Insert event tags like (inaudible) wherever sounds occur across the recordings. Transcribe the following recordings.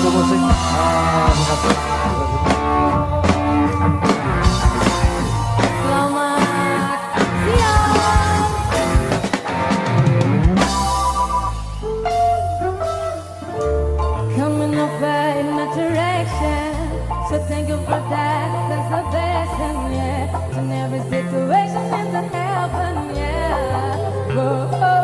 Cuando vos So think that, that's the best yeah. In every situation is a heaven, yeah. Whoa.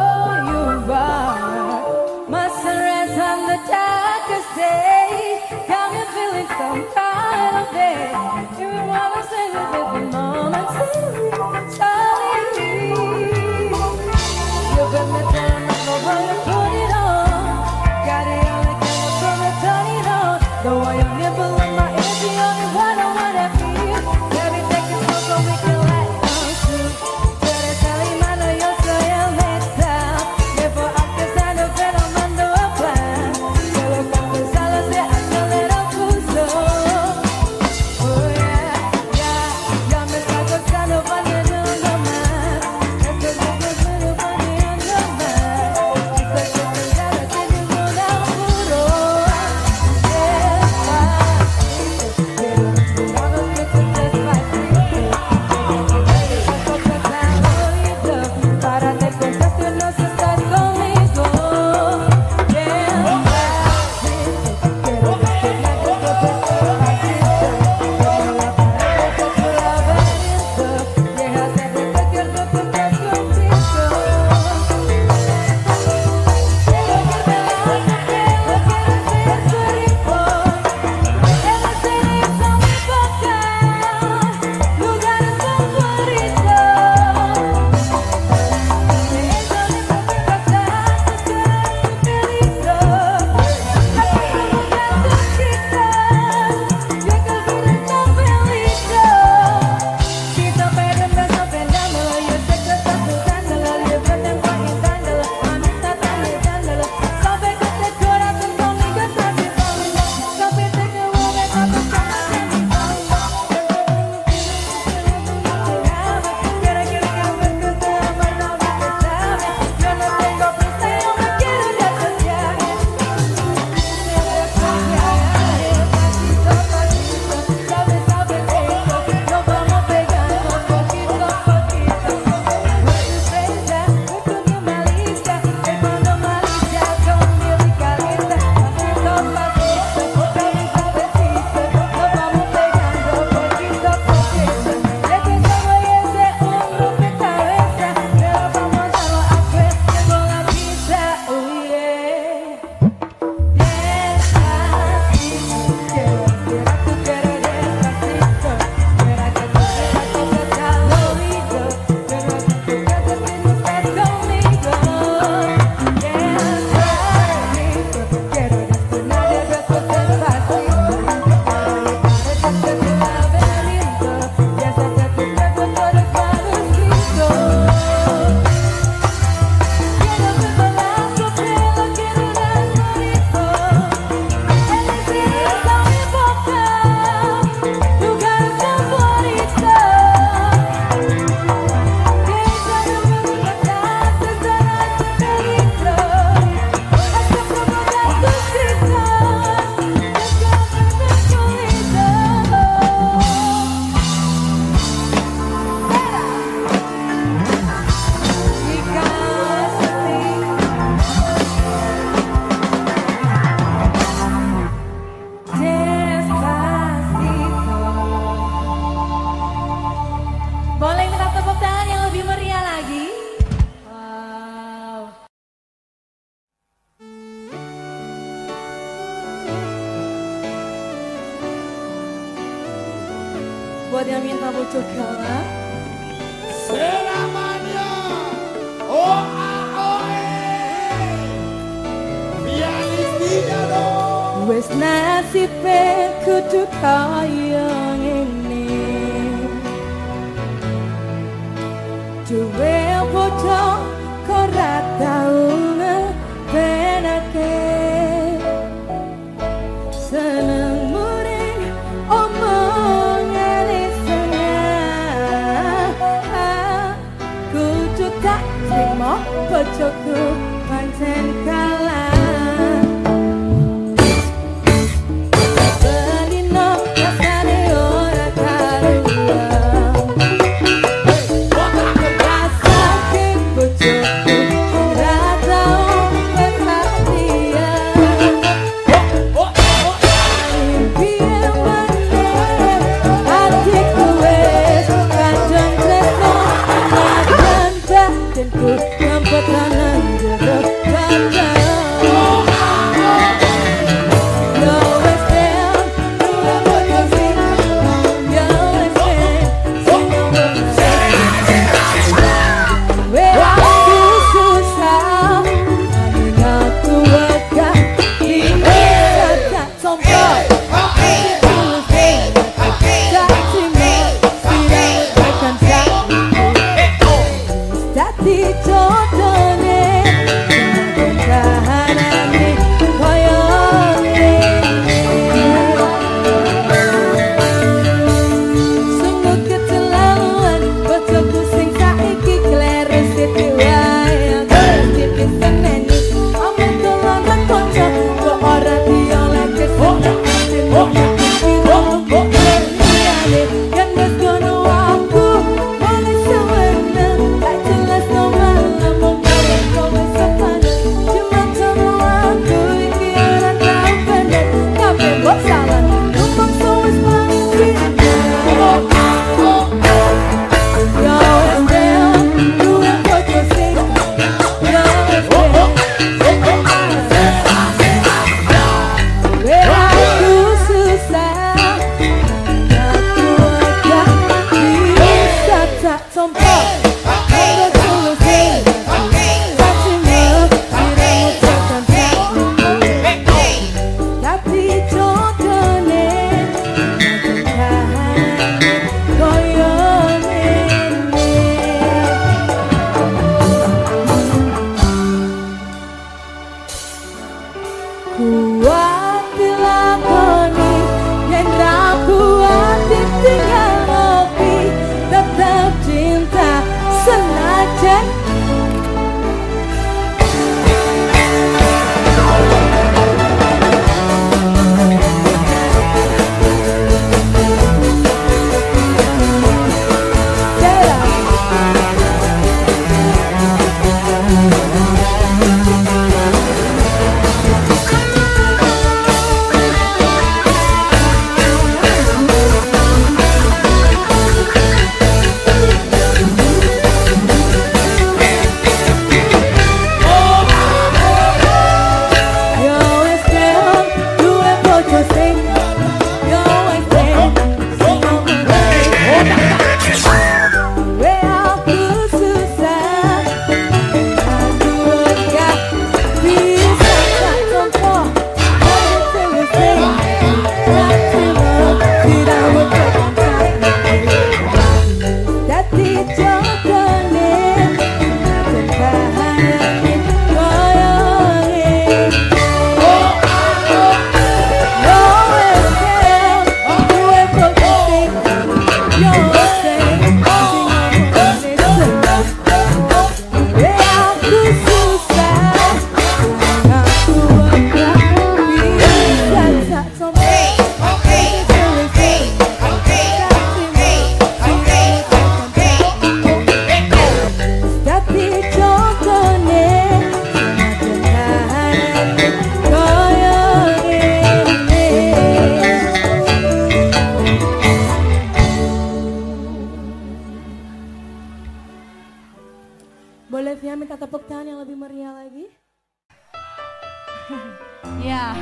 ya.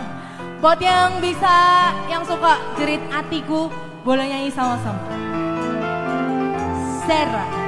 (laughs) Buat yang bisa, yang suka jerit atiku, boleh nyanyi sama-sama. Sarah.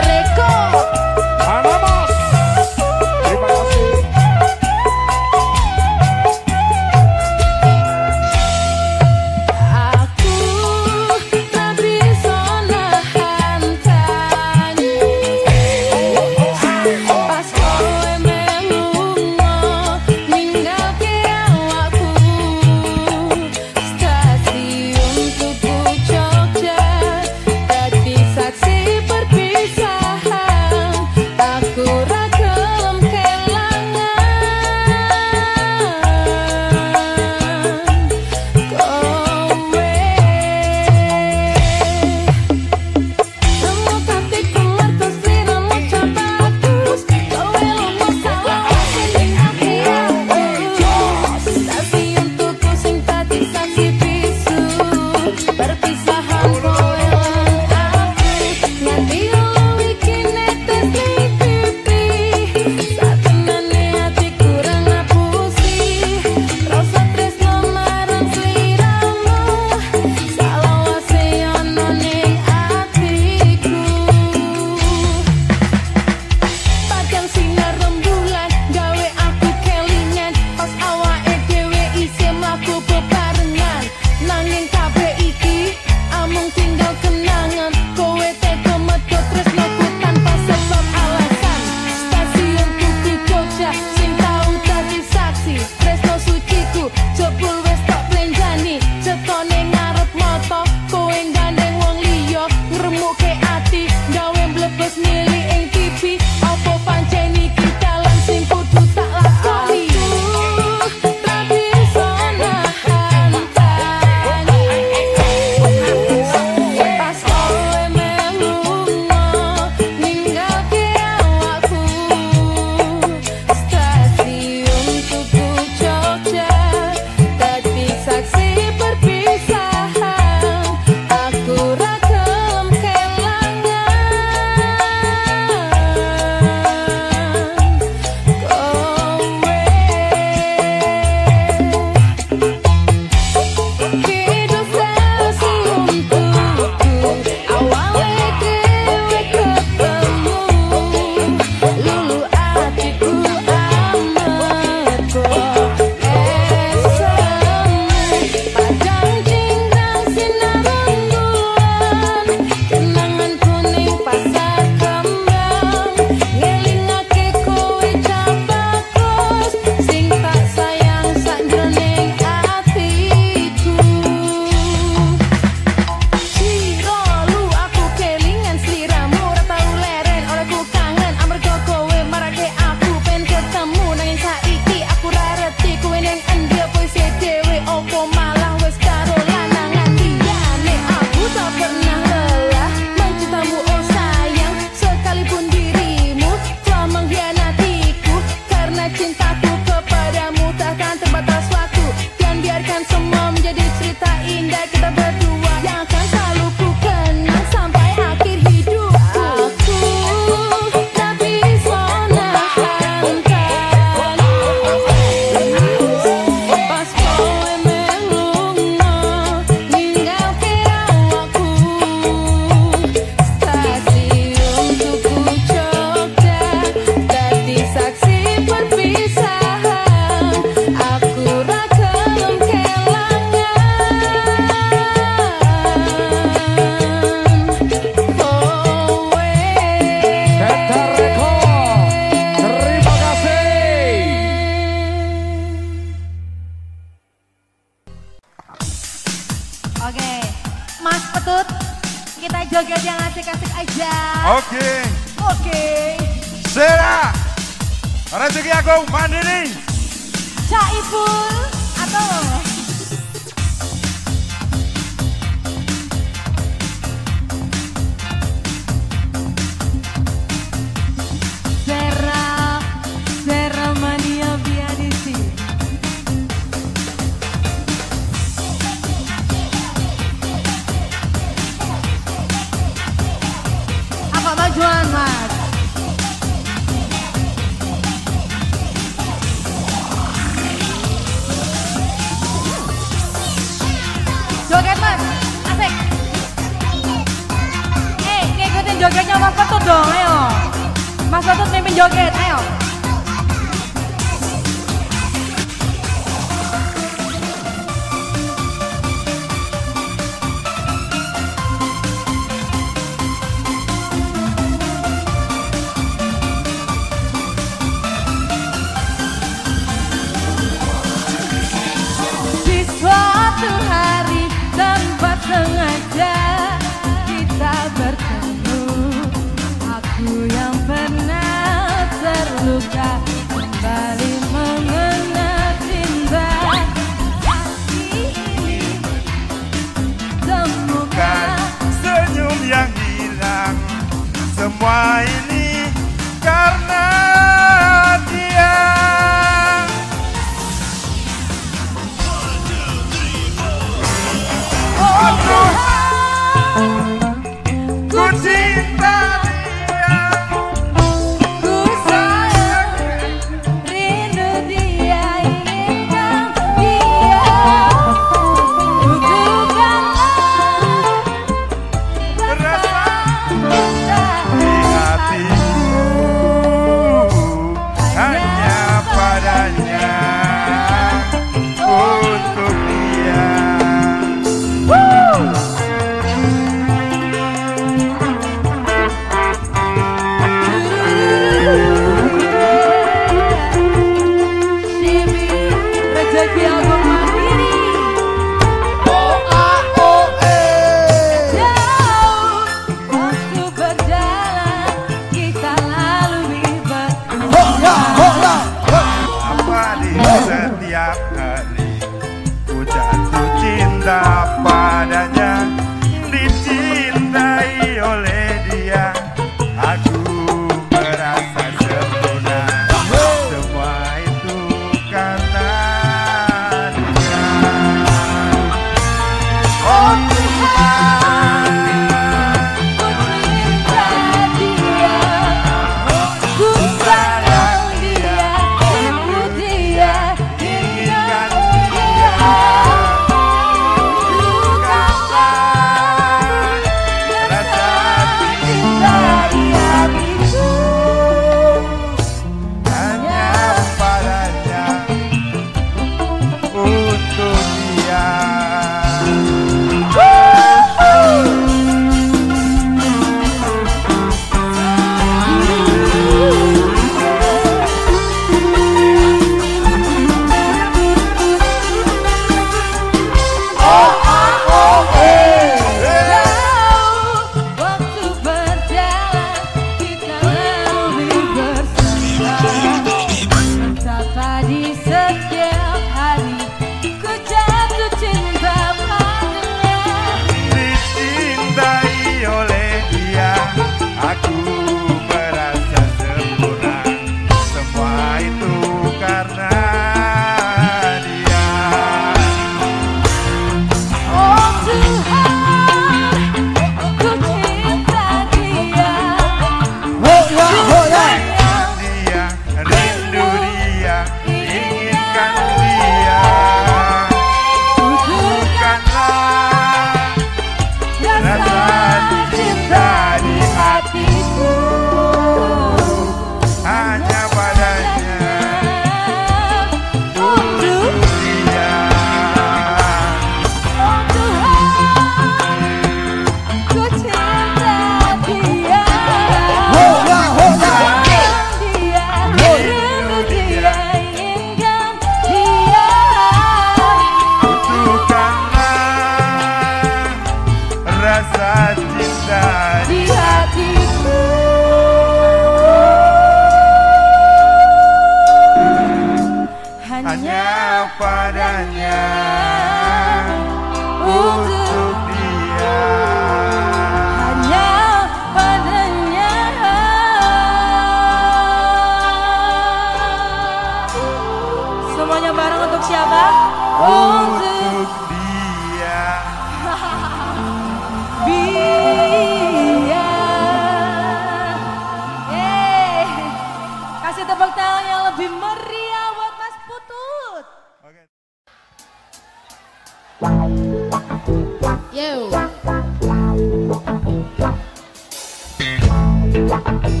Yang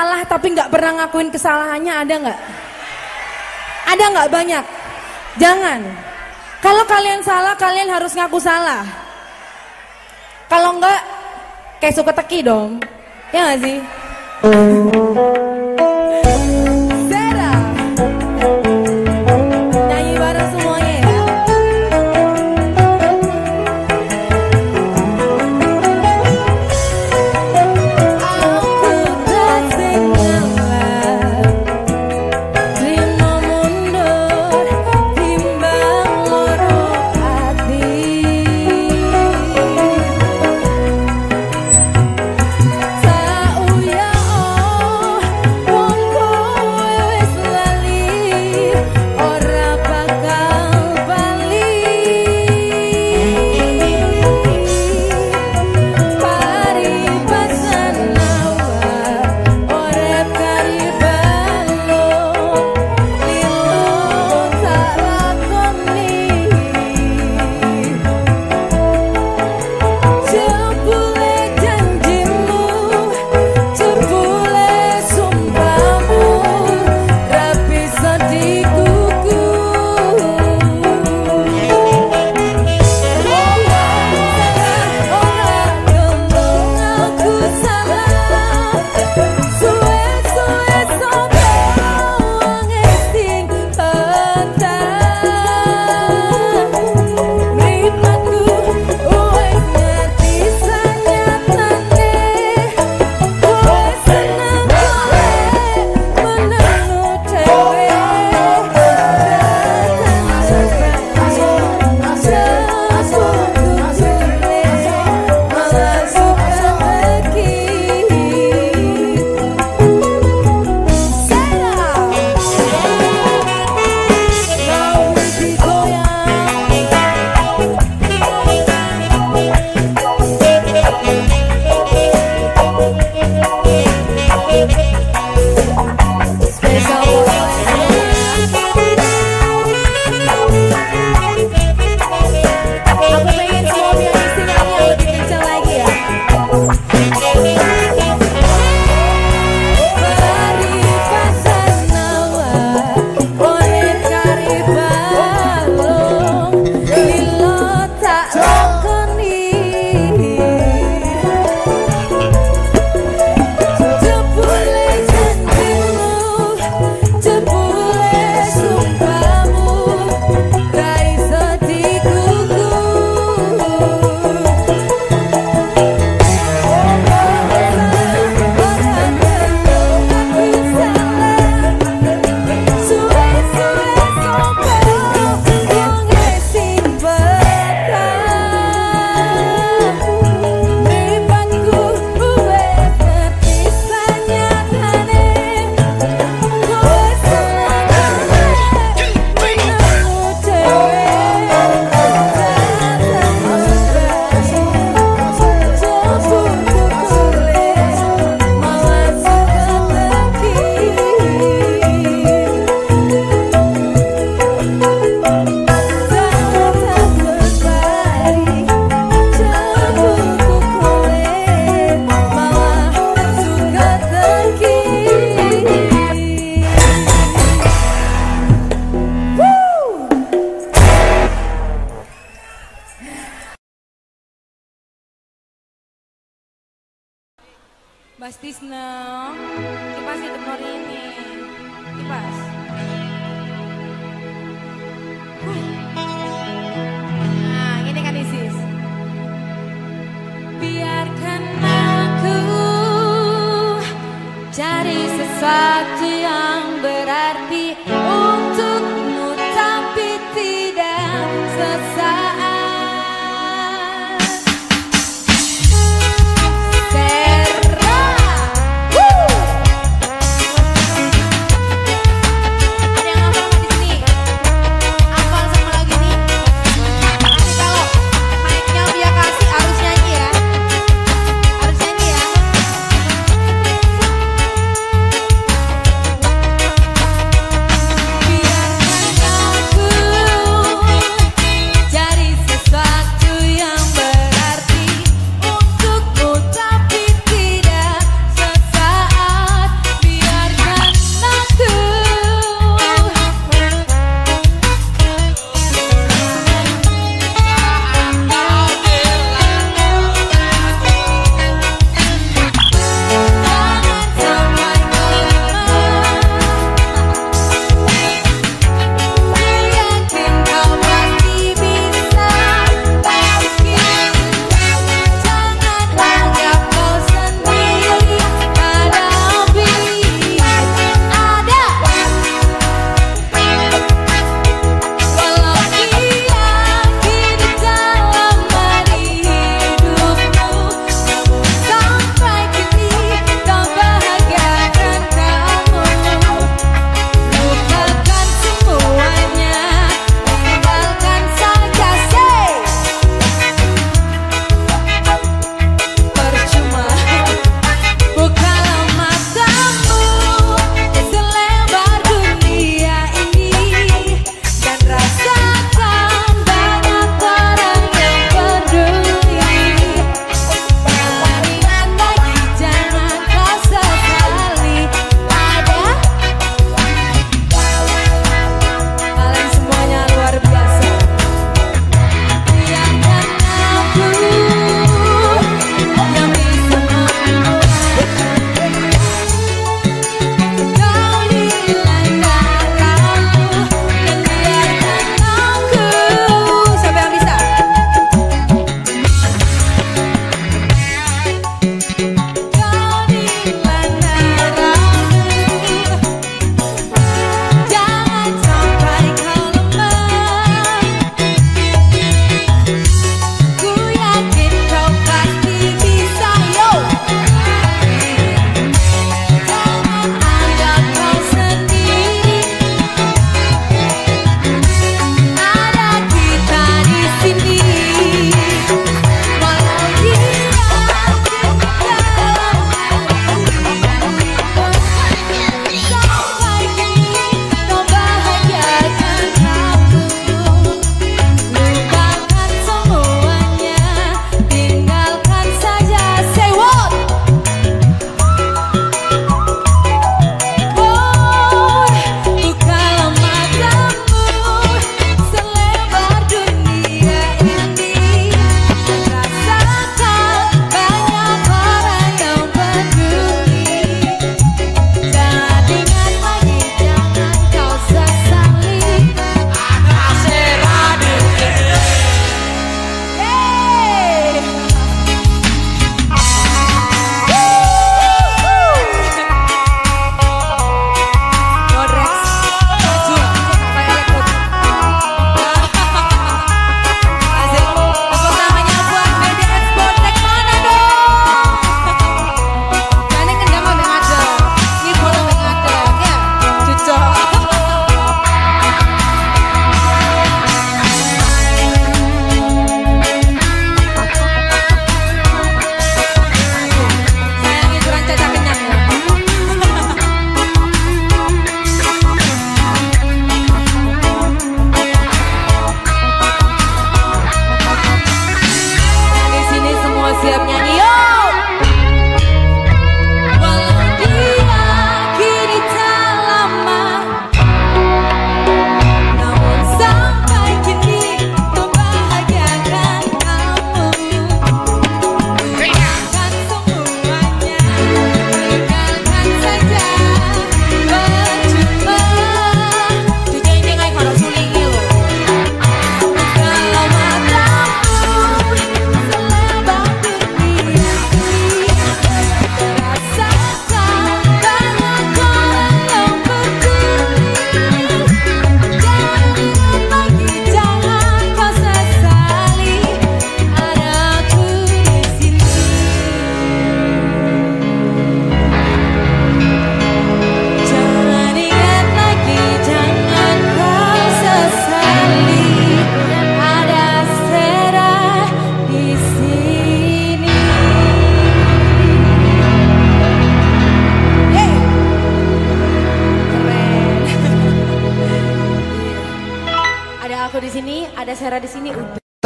salah tapi nggak pernah ngakuin kesalahannya ada nggak? Ada nggak banyak? Jangan. Kalau kalian salah, kalian harus ngaku salah. Kalau nggak, kayak suka teki dong. Ya gak sih?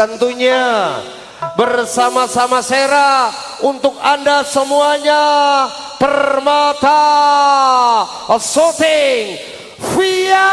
Tentunya bersama-sama Sera untuk Anda semuanya. Permata Shooting Via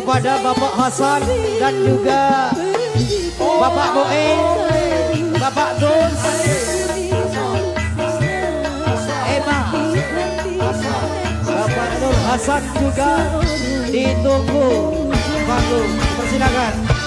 kepada Bapak Hasan dan juga Bapak Boe, Bapak Gus, Emma, Bapak Nur Hasan juga di waktu Batu. Persilakan.